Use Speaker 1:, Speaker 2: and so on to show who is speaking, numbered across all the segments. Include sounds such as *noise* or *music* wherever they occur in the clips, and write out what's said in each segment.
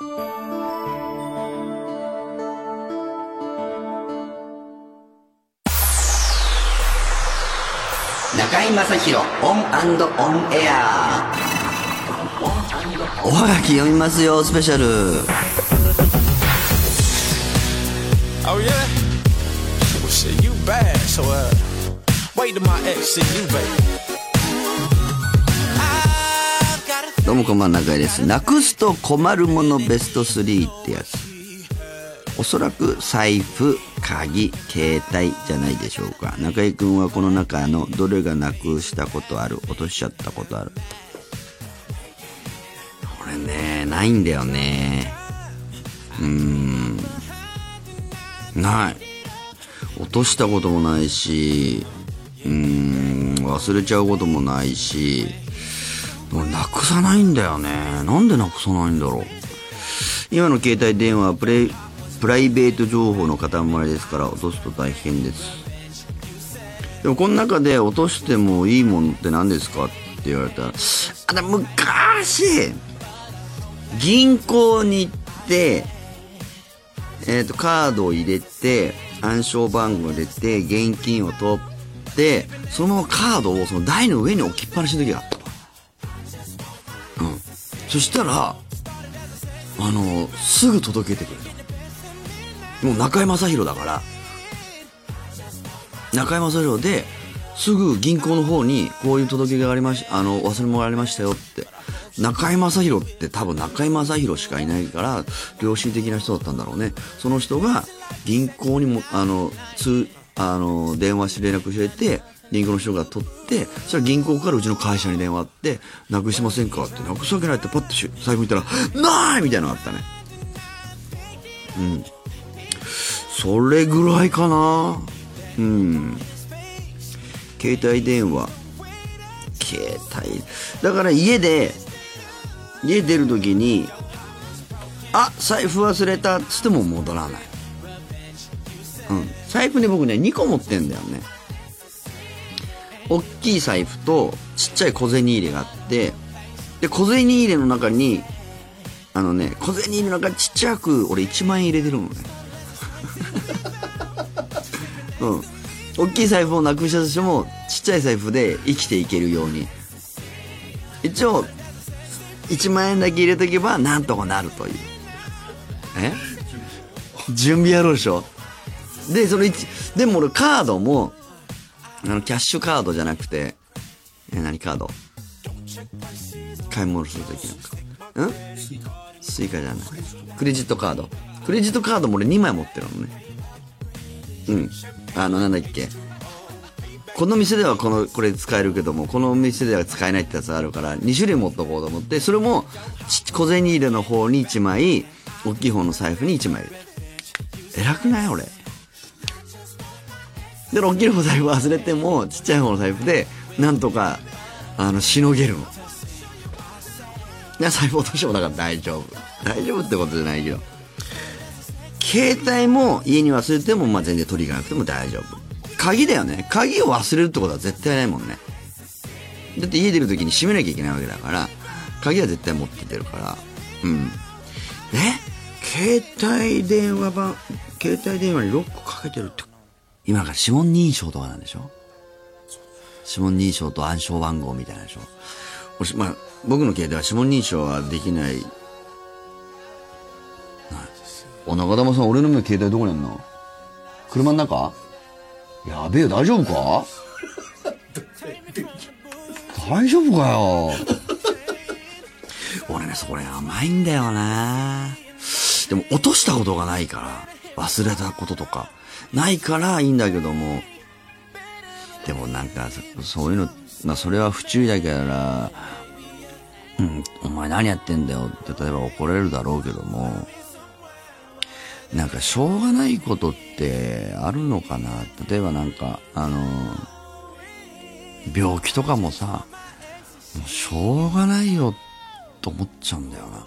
Speaker 1: 中居正広オンオンエアおはがき読みますよスペシャル
Speaker 2: Oh yeah? Well shit, you bad, so uh wait till my ex see you, baby.
Speaker 1: どうもこんばんは中居です。なくすと困るものベスト3ってやつ。おそらく財布鍵携帯じゃないでしょうか。中居君はこの中のどれがなくしたことある？落としちゃったことある？これねないんだよね。うーん。ない。落としたこともないしうーん。忘れちゃうこともないし俺なくさないんだよね。なんでなくさないんだろう。今の携帯電話はプレプライベート情報の塊ですから落とすと大変です。でもこの中で落としてもいいものって何ですかって言われたらあだ昔銀行に行ってえっ、とカードを入れて暗証番号を入れて現金を取ってそのカードをその台の上に置きっぱなしの時があったそしたらあのすぐ届けてくれた。もう中居正広だから。中居正広ですぐ銀行の方にこういう届けがありましあの忘れ物がありましたよって。中居正広って多分中居正広しかいないから良心的な人だったんだろうね。その人が銀行にもあの通あの電話して連絡してて銀行の人が取ってそしたら銀行からうちの会社に電話あって「なくしませんか?」って「なくすわけない」ってパッと財布見たら「ない!」みたいなのあったね。うん。それぐらいかな。うん。携帯電話。携帯。だから家で家出るときにあ財布忘れたっつっても戻らない。うん。財布ね僕ね2個持ってんだよね。大きい財布とちっちゃい小銭入れがあってで小銭入れの中にあのね小銭入れの中にちっちゃく俺1万円入れてるのね。*laughs* うん。大きい財布をなくしたとしてもちっちゃい財布で生きていけるように。一応1万円だけ入れとけばなんとかなるという。え？準備。やろうでしょ。でその1でも俺カードもあのキャッシュカードじゃなくてえ何カード？買い物するときなんか。ん？ Suica じゃない。クレジットカード。クレジットカードも俺2枚持ってるのね。うん。あのなんだっけ。この店ではこのこれ使えるけどもこの店では使えないってやつあるから2種類持っとこうと思ってそれも小銭入れの方に1枚大きい方の財布に1枚。入れる偉くない？俺。で大きい方の財布忘れてもちっちゃい方の財布でなんとかあのしのげるの。で財布落としてもだから大丈夫。大丈夫ってことじゃないけど。携帯も家に忘れても、まあ、全然取り行かなくても大丈夫。鍵だよね。鍵を忘れるってことは絶対ないもんね。だって家出る時に閉めなきゃいけないわけだから鍵は絶対持って出るから。うん。え？携帯電話番携帯電話にロックかけてるって今から指紋認証とかなんでしょ？指紋認証と暗証番号みたいなでしょ？俺まあ、僕の携帯は指紋認証はできない。お中玉さん俺の目携帯どこにあんの？車の中？やべえ大丈夫か？大丈夫かよ？俺ねそこね甘いんだよな。でも落としたことがないから忘れたこととか。ないからいいんだけども。でもなんかそういうのまあそれは不注意だからうんお前何やってんだよ。って例えば怒られるだろうけども。なんかしょうがないことってあるのかな。例えばなんか、あの病気とかもさ、もうしょうがないよと思っちゃうんだよな。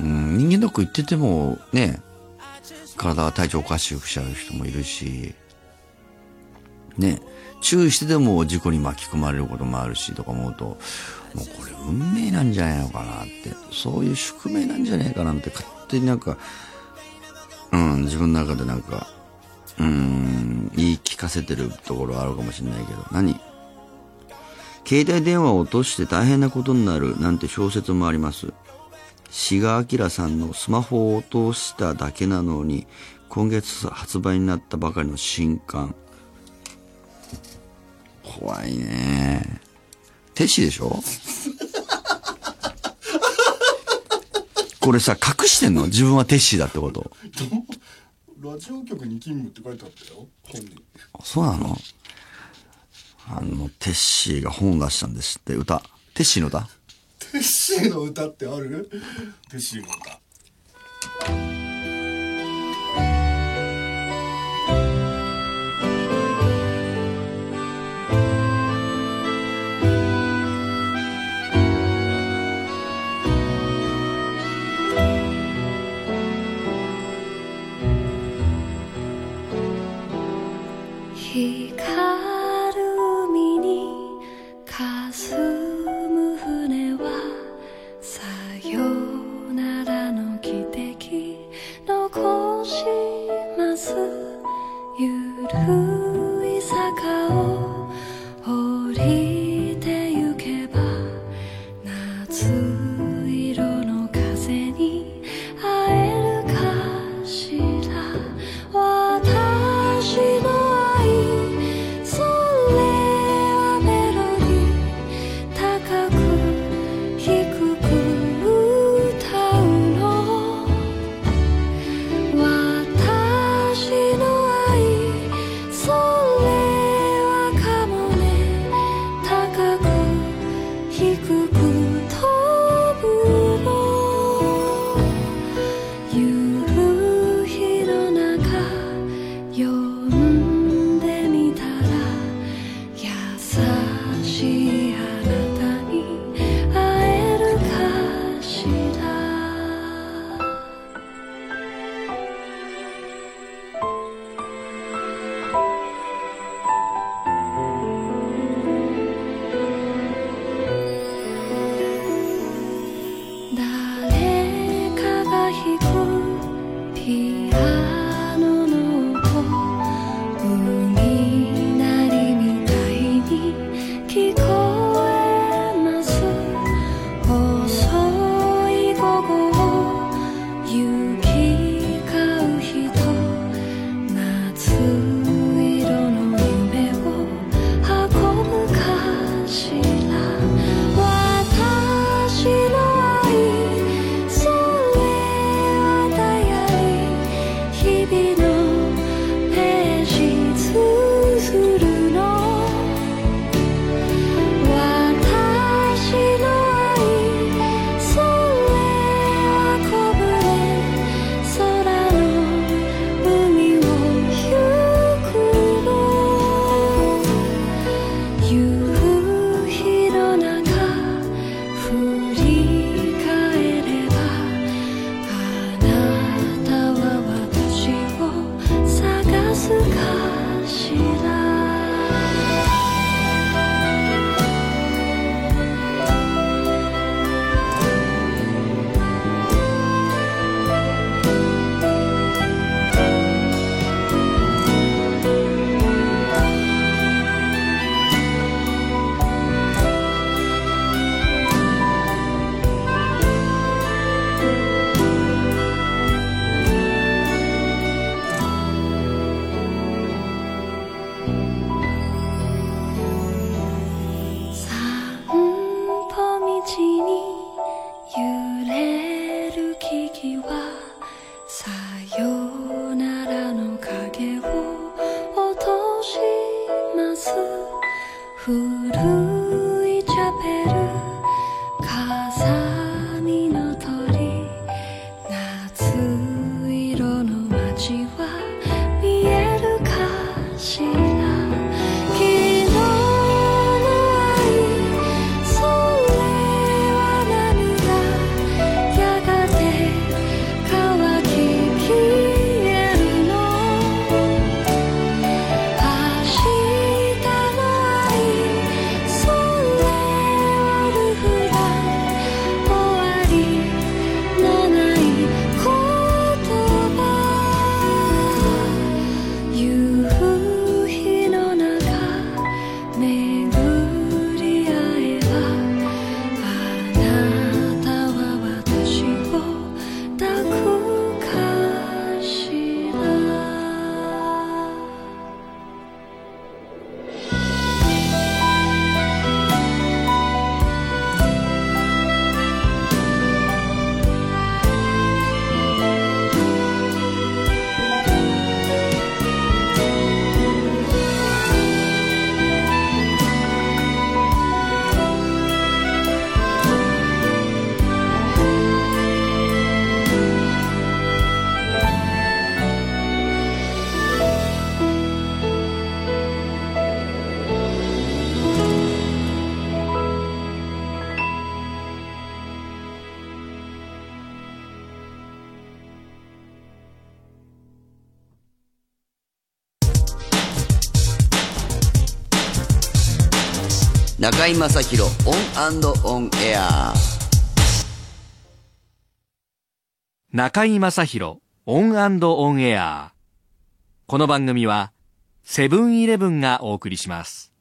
Speaker 1: うん、人間ドック行っててもね、体が体調おかしくしちゃう人もいるし、ね、注意してでも事故に巻き込まれることもあるしとか思うともうこれ運命なんじゃないのかなってそういう宿命なんじゃないかなんて勝手になんかうん自分の中でなんかうん言い聞かせてるところあるかもしれないけど何？携帯電話を落として大変なことになるなんて小説もあります。志賀明さんのスマホを落としただけなのに今月発売になったばかりの新刊。怖いね。テッシーでしょ？これさ隠してんの？自分はテッシーだってこと。
Speaker 3: ラジオ局に勤務って書いてあったよ。本に
Speaker 1: そうなの？あのテッシーが本を出したんですって。歌。テッシーの歌？
Speaker 3: テッ *laughs* シーの歌ってある？テッシーの歌。
Speaker 1: 中居正広オンオンエア。
Speaker 4: 中居正広オンオンエア。この番組はセブンイレブンがお送りします。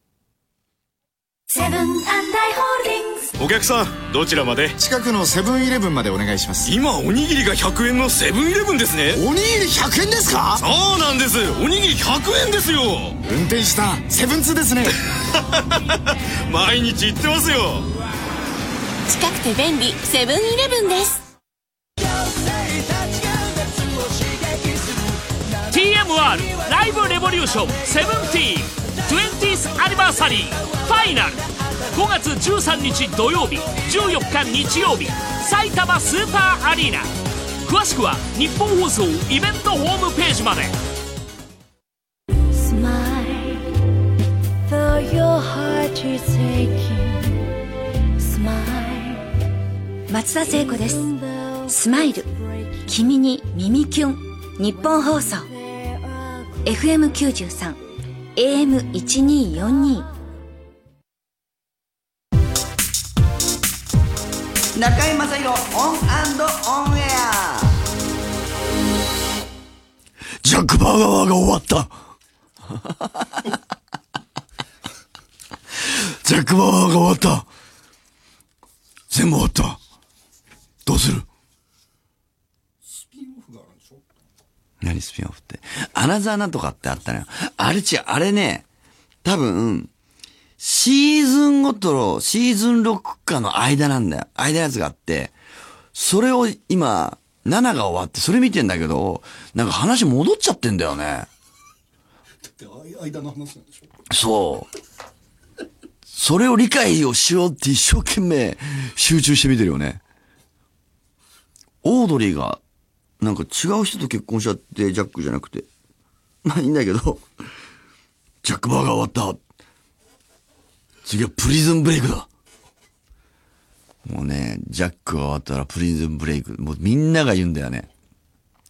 Speaker 5: セブン&アイ・ホールディングス。
Speaker 6: お客さんどちらまで？
Speaker 3: 近くのセブンイレブンまでお願いします。
Speaker 6: 今おにぎりが100円のセブンイレブンですね。
Speaker 3: おにぎり100円ですか？
Speaker 6: そうなんです。おにぎり100円ですよ。
Speaker 3: 運転したセブンツーですね *laughs* *laughs*
Speaker 6: 毎日行ってますよ。
Speaker 7: 近くて便利セブンイレブンです。
Speaker 8: TMR ライブレボリューション 17th20th アニバーサリーファイナル。5月13日土曜日14日日曜日埼玉スーパーアリーナ。詳しくは日本放送イベントホームページまで
Speaker 7: 松田聖子です。スマイル。君に耳キュン。日本放送。FM93 AM1242
Speaker 1: 中居正広オンオンエア。
Speaker 3: ジャック・バーガーが終わった *laughs* ジャック・バーガーが終わった全部終わったどうする？
Speaker 1: 何スピンオフって？アナザーなんとかってあったのよ。あれ違う、あれね、多分、シーズンごとの、シーズン6かの間なんだよ。間のやつがあって、それを今、7が終わって、それ見てんだけど、なんか話戻っちゃってんだよね。
Speaker 3: って間の話なんでしょ？
Speaker 1: そう。それを理解をしようって一生懸命集中して見てるよね。オードリーが、なんか違う人と結婚しちゃって、ジャックじゃなくて。まあいいんだけど、ジャックバーガー終わった。次はプリズンブレイクだ。もうね、ジャックが終わったらプリズンブレイク。もうみんなが言うんだよね。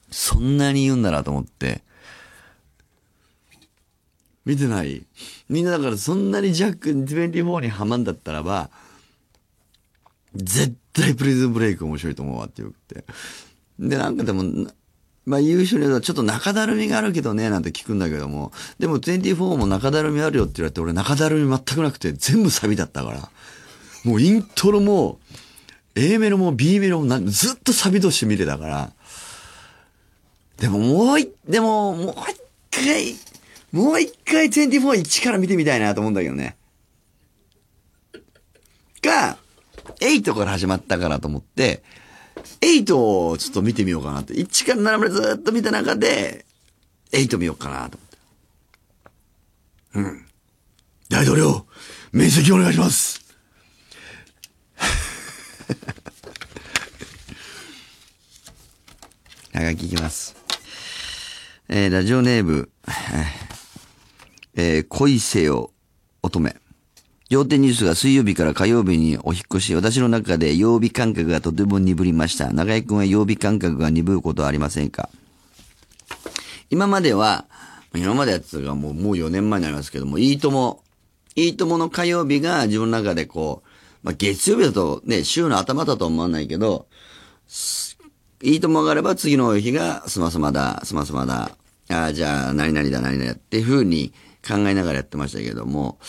Speaker 1: そんなに言うんだなと思って。見てないみんなだからそんなにジャック24にハマんだったらば、絶対プリズンブレイク面白いと思うわって言って。で、なんかでも、まあ言う人にはちょっと中だるみがあるけどね、なんて聞くんだけども、でも24も中だるみあるよって言われて、俺中だるみ全くなくて全部サビだったから。もうイントロも、A メロも B メロもずっとサビとして見てたから。でももうい、でももう一回、もう一回24一から見てみたいなと思うんだけどね。が、8から始まったからと思って、8をちょっと見てみようかなって。1から7までずっと見た中で、8見ようかなと思って。うん。大統領、面積お願いします。はがきいきます。えーラジオネーム、えー恋せよ乙女。仰天ニュースが水曜日から火曜日にお引っ越し、私の中で曜日感覚がとても鈍りました。中井くんは曜日感覚が鈍ることはありませんか？今までは、今までやってたがもう、もう4年前になりますけども、いいとも、いいともの火曜日が自分の中でこう、まあ、月曜日だとね、週の頭だと思わないけど、いいともがあれば次の日がスマスマだ、スマスマだ。あ、じゃあ何々だ、何々だっていう風に考えながらやってましたけども、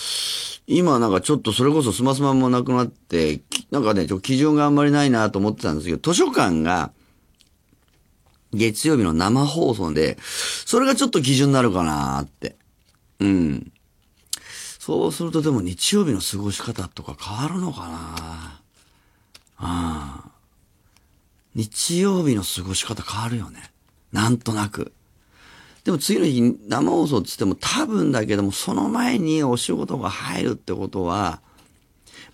Speaker 1: 今なんかちょっとそれこそスマスマもなくなって、なんかね、ちょ基準があんまりないなと思ってたんですけど、図書館が月曜日の生放送で、それがちょっと基準になるかなって。うん。そうするとでも日曜日の過ごし方とか変わるのかなああ。日曜日の過ごし方変わるよね。なんとなく。でも次の日生放送って言っても多分だけども、その前にお仕事が入るってことは、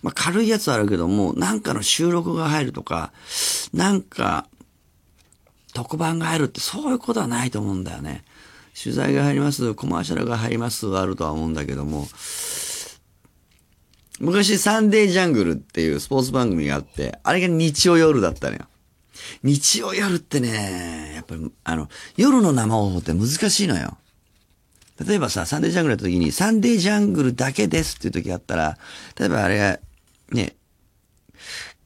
Speaker 1: まあ軽いやつあるけども、なんかの収録が入るとか、なんか、特番が入るってそういうことはないと思うんだよね。取材が入ります、コマーシャルが入りますが、あるとは思うんだけども、昔サンデージャングルっていうスポーツ番組があって、あれが日曜夜だったのよ。日曜夜ってね、やっぱり、あの、夜の生放送って難しいのよ。例えばさ、サンデージャングルやった時に、サンデージャングルだけですっていう時があったら、例えばあれが、ね、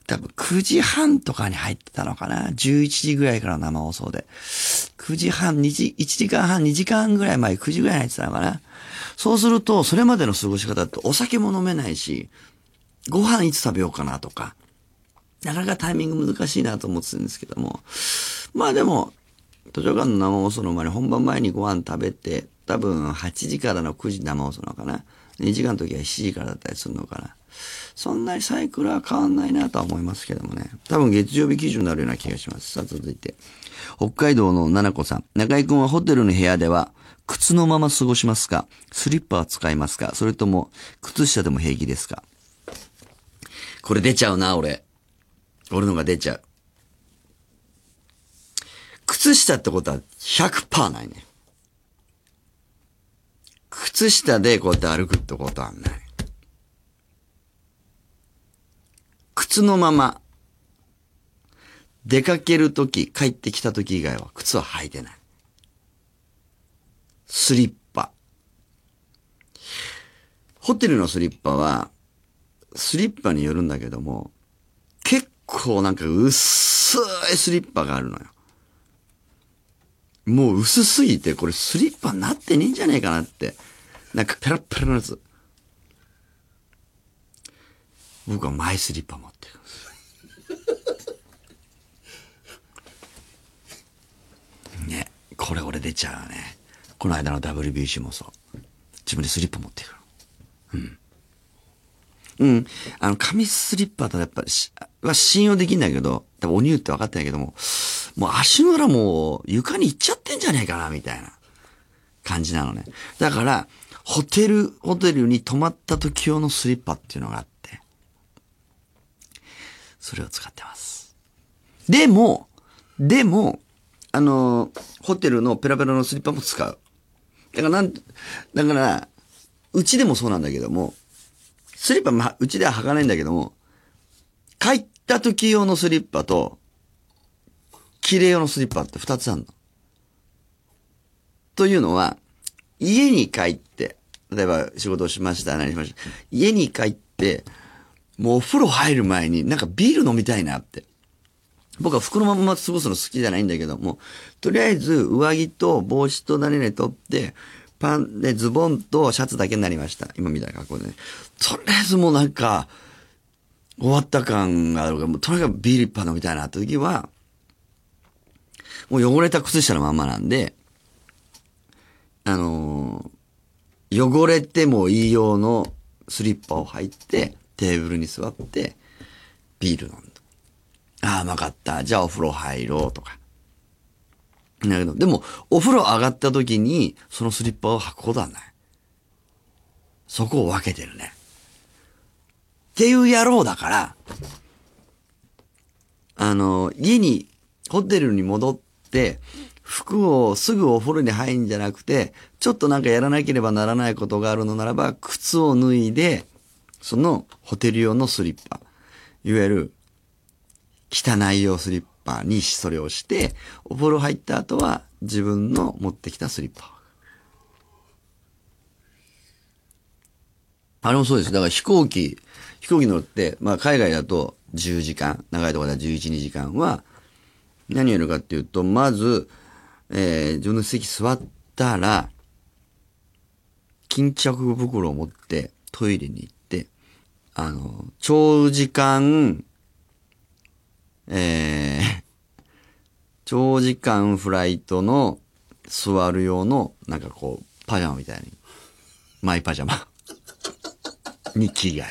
Speaker 1: 多分9時半とかに入ってたのかな ?11 時ぐらいから生放送で。9時半、2時、1時間半、2時間ぐらい前、9時ぐらいに入ってたのかな？そうすると、それまでの過ごし方ってお酒も飲めないし、ご飯いつ食べようかなとか、なかなかタイミング難しいなと思ってたんですけども、まあでも、図書館の生放送の前に本番前にご飯食べて、多分8時からの9時生放送なのかな ?2 時間の時は7時からだったりするのかなそんなにサイクルは変わんないなとは思いますけどもね。多分月曜日基準になるような気がします。さあ続いて。北海道の七子さん。中井くんはホテルの部屋では、靴のまま過ごしますか？スリッパは使いますか？それとも、靴下でも平気ですか？これ出ちゃうな、俺。俺のが出ちゃう。靴下ってことは100%ないね。靴下でこうやって歩くってことはない。靴のまま、出かけるとき、帰ってきたとき以外は靴は履いてない。スリッパ。ホテルのスリッパは、スリッパによるんだけども、構なんか薄いスリッパがあるのよ。もう薄すぎて、これスリッパになってねえんじゃねえかなって。なんかペラペラのやつ。僕はマイスリッパ持ってるんです。ね。これ俺出ちゃうね。この間の WBC もそう。自分でスリッパ持ってくる。うん。うん。あの、紙スリッパとやっぱりし、は信用できんだけど、多分お乳って分かってないけども、もう足の裏も床に行っちゃってんじゃねえかな、みたいな感じなのね。だから、ホテル、ホテルに泊まった時用のスリッパっていうのがあって、それを使ってます。でも、でも、あの、ホテルのペラペラのスリッパも使う。だからなん、だから、うちでもそうなんだけども、スリッパ、まあ、うちでは履かないんだけども、帰った時用のスリッパと、綺麗用のスリッパって二つあるの。というのは、家に帰って、例えば仕事をしました、何しました。家に帰って、もうお風呂入る前になんかビール飲みたいなって。僕は服のまま過ごすの好きじゃないんだけども、とりあえず上着と帽子と何々取って、パンでズボンとシャツだけになりました。今みたいな格好でね。とりあえずもうなんか、終わった感があるから、もうとにかくビール一杯飲みたいな時は、もう汚れた靴下のまんまなんで、あのー汚れてもいい用のスリッパを履いて、テーブルに座って、ビール飲んだ。ああ、うまかった。じゃあお風呂入ろうとか。だけど、でも、お風呂上がった時に、そのスリッパを履くことはない。そこを分けてるね。っていう野郎だから、あの、家に、ホテルに戻って、服をすぐお風呂に入るんじゃなくて、ちょっとなんかやらなければならないことがあるのならば、靴を脱いで、そのホテル用のスリッパ、いわゆる汚い用スリッパにそれをして、お風呂入った後は自分の持ってきたスリッパ。あれもそうです。だから飛行機、飛行機乗って、まあ海外だと10時間、長いところでは11、2時間は、何やるかっていうと、まず、えー自分の席座ったら、巾着袋を持ってトイレに行って、あの、長時間、えー長時間フライトの座る用の、なんかこう、パジャマみたいに、マイパジャマに着替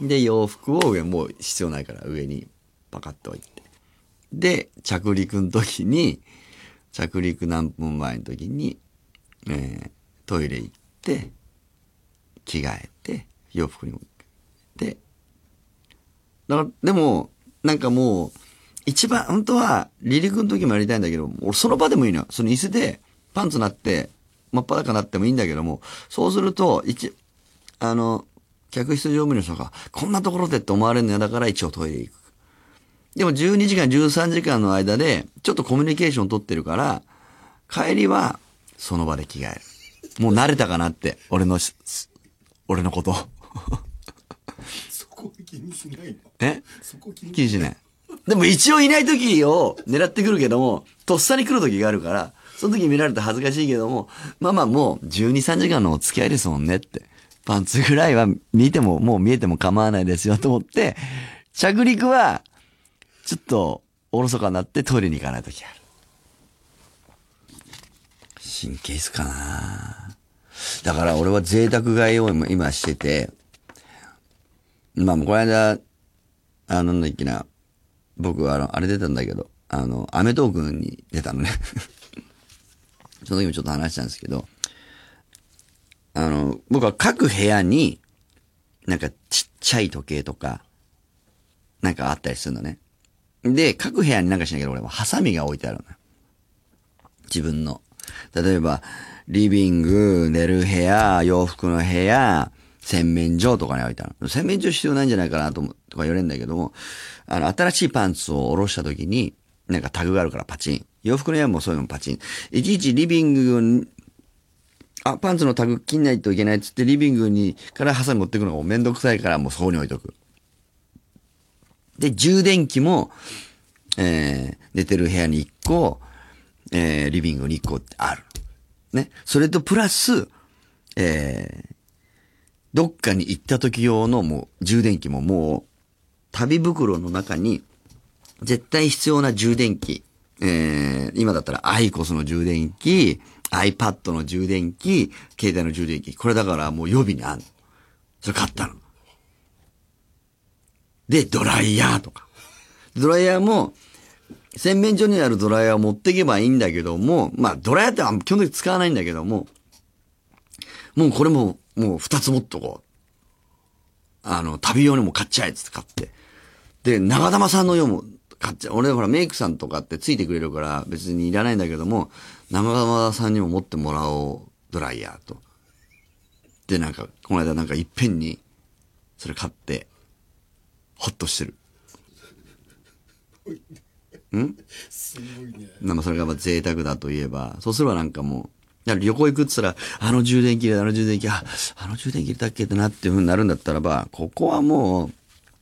Speaker 1: え。で、洋服を上、もう必要ないから上にパカッと置いて。で、着陸の時に、着陸何分前の時に、えートイレ行って、着替えて、洋服に。だから、でも、なんかもう、一番、本当は、離陸の時もやりたいんだけど、俺その場でもいいのよ。その椅子で、パンツなって、真っ裸になってもいいんだけども、そうすると、一、あの、客室乗務員の人が、こんなところでって思われるの嫌だから一応トイレ行く。でも12時間、13時間の間で、ちょっとコミュニケーション取ってるから、帰りは、その場で着替える。もう慣れたかなって、俺の、俺のこと。
Speaker 3: そこ気にしないの？
Speaker 1: え？
Speaker 3: そこ気に
Speaker 1: しない？でも一応いない時を狙ってくるけども、とっさに来る時があるから、その時見られたら恥ずかしいけども、まあまあもう12、3時間のお付き合いですもんねって。パンツぐらいは見ても、もう見えても構わないですよと思って、着陸は、ちょっと、おろそかになってトイレに行かない時ある。神経質かなだから俺は贅沢買いを今今してて、まあ、この間、あの、なんだっけな、僕はあの、あれ出たんだけど、あの、アメトークに出たのね。*laughs* その時もちょっと話したんですけど、あの、僕は各部屋に、なんかちっちゃい時計とか、なんかあったりするのね。で、各部屋になんかしなきゃ俺もハサミが置いてあるの。自分の。例えば、リビング、寝る部屋、洋服の部屋、洗面所とかに置いてある。洗面所必要ないんじゃないかなと思とか言われるんだけども、あの、新しいパンツを下ろした時に、なんかタグがあるからパチン。洋服の部屋もそういうのパチン。いちいちリビングに、あ、パンツのタグ切んないといけないっつってリビングに、からハサミ持ってくのがめんどくさいからもうそこに置いとく。で、充電器も、えー、寝てる部屋に1個、えー、リビングに1個ってある。ね。それとプラス、えー、どっかに行った時用のもう充電器ももう、旅袋の中に、絶対必要な充電器、えー、今だったらアイコスの充電器、iPad の充電器、携帯の充電器。これだからもう予備にあんの。それ買ったの。で、ドライヤーとか。ドライヤーも、洗面所にあるドライヤーを持っていけばいいんだけども、まあ、ドライヤーって基本的に使わないんだけども、もうこれも、もう二つ持っとこう。あの、旅用にも買っちゃえっつって買って。で、長玉さんの用も買っちゃう。俺ほらメイクさんとかってついてくれるから別にいらないんだけども、長玉さんにも持ってもらおう、ドライヤーと。で、なんか、この間なんかいっぺんに、それ買って、ほっとしてる。ん？なんかそれがまあ贅沢だといえば、そうすればなんかもう、旅行行くっつったら、あの充電器あの充電器、あ、あの充電器入れたっけってなっていう風になるんだったらば、ここはもう、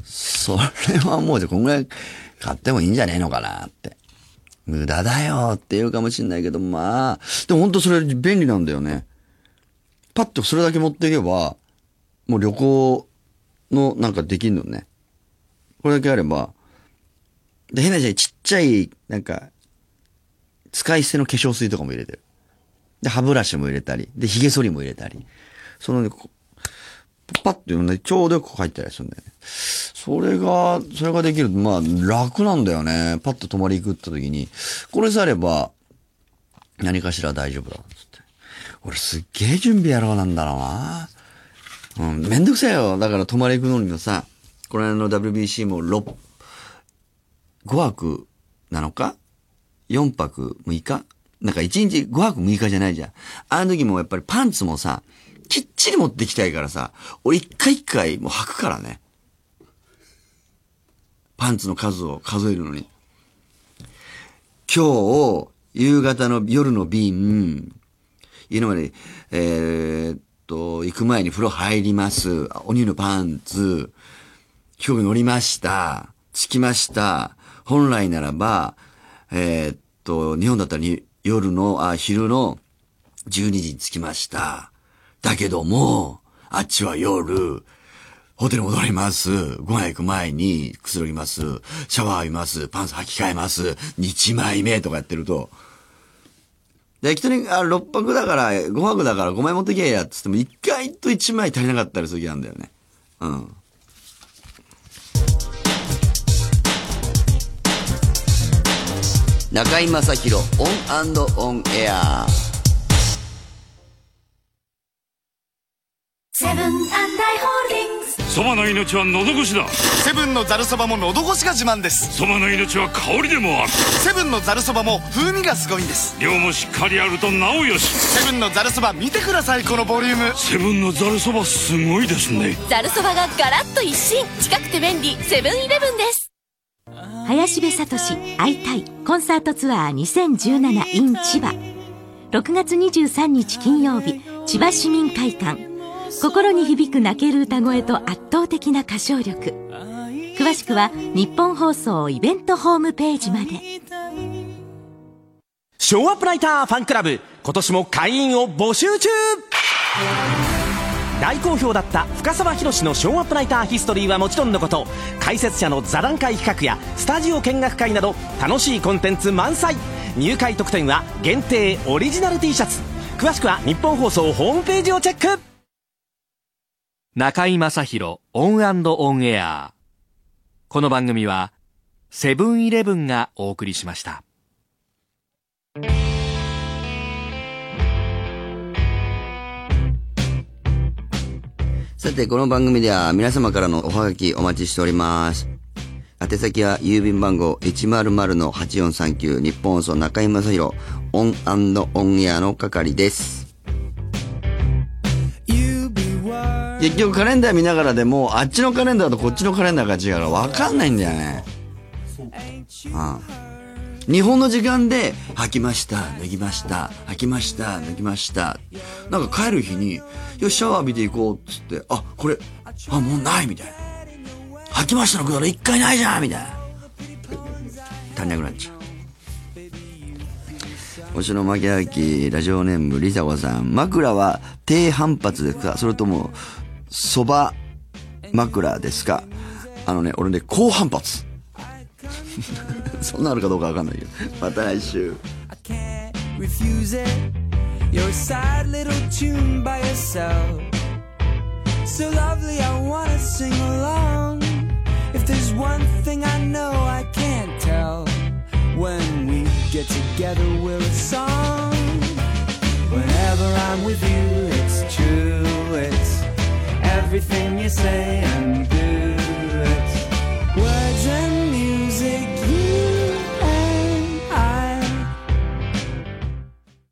Speaker 1: それはもうじゃこんぐらい買ってもいいんじゃねえのかなって。無駄だよって言うかもしんないけど、まあ、でも本当それ便利なんだよね。パッとそれだけ持っていけば、もう旅行のなんかできんのね。これだけあれば、で、変なじゃちっちゃい、なんか、使い捨ての化粧水とかも入れてる。で、歯ブラシも入れたり、で、髭剃りも入れたり。そのね、パッと読んで、ちょうどよく入ったりするんだよね。それが、それができると、まあ、楽なんだよね。パッと泊まり行くった時に、これさえあれば、何かしら大丈夫だ、つって。俺すっげえ準備やろうなんだろうな。うん、めんどくさいよ。だから泊まり行くのにもさ、この間の WBC も6、5泊7日 ?4 泊6日？なんか1日5泊6日じゃないじゃん。あの時もやっぱりパンツもさ、きっちり持ってきたいからさ、俺一回一回もう履くからね。パンツの数を数えるのに。今日、夕方の夜の便、家のまで、えー、っと、行く前に風呂入ります。お乳のパンツ、飛行機乗りました。着きました。本来ならば、えー、っと、日本だったらに夜の、あ、昼の12時に着きました。だけども、あっちは夜、ホテル戻ります。ご飯行く前にくつろぎます。シャワー浴びます。パンツ履き替えます。1枚目とかやってると、で、適当に、あ、6泊だから、5泊だから5枚持ってけえや、つっても、意外と1枚足りなかったりする時なんだよね。うん。中居正広オンオンエア。
Speaker 5: セブン&アイ・ホールディングス
Speaker 6: そばの命は喉越しだ。
Speaker 3: セブンのざるそばも喉越しが自慢です。
Speaker 6: そばの命は香りでもある。
Speaker 3: セブンのざるそばも風味がすごいんです。
Speaker 6: 量もしっかりあるとなおよし。
Speaker 3: セブンのざるそば見てくださいこのボリューム。
Speaker 6: セブンのざるそばすごいですね。
Speaker 9: ざるそばがガラッと一新。近くて便利。セブンイレブンです
Speaker 10: 林部聡会いたいコンサートツアー2017 in 千葉。6月23日金曜日千葉市民会館。心に響く泣ける歌声と圧倒的な歌唱力。詳しくは日本放送イベントホームページまで。
Speaker 11: ショーアップライターファンクラブ。今年も会員を募集中。大好評だった深沢宏のショーアップライターヒストリーはもちろんのこと解説者の座談会企画やスタジオ見学会など楽しいコンテンツ満載。入会特典は限定オリジナル T シャツ。詳しくはニッポン放送ホームページをチェック。
Speaker 4: 中居正広オンオンエア。この番組はセブンイレブンがお送りしました。
Speaker 1: さて、この番組では皆様からのおはがきお待ちしております。宛先は郵便番号100-8439ニッポン放送中居正広オンオンエアの係です。結局カレンダー見ながらでもあっちのカレンダーとこっちのカレンダーが違うから分かんないんだよね。ああ日本の時間で履きました、脱ぎました、履きました、脱ぎました。なんか帰る日に、よし、シャワー浴びていこうっつって、あ、これ、あ、もうないみたいな。吐きましたのくだら一回ないじゃんみたいな。足んなくなっちゃう。星野巻きラジオネームリザコさん。枕は低反発ですか？それとも、そば枕ですか？あのね、俺ね、高反発。そんなのあるかどうかわかんないけど。また来週。
Speaker 12: refuse it. You're a sad little tune by yourself. So lovely, I wanna sing along. If there's one thing I know I can't tell, when we get together, we're a song. Whenever I'm with you, it's true. It's everything you say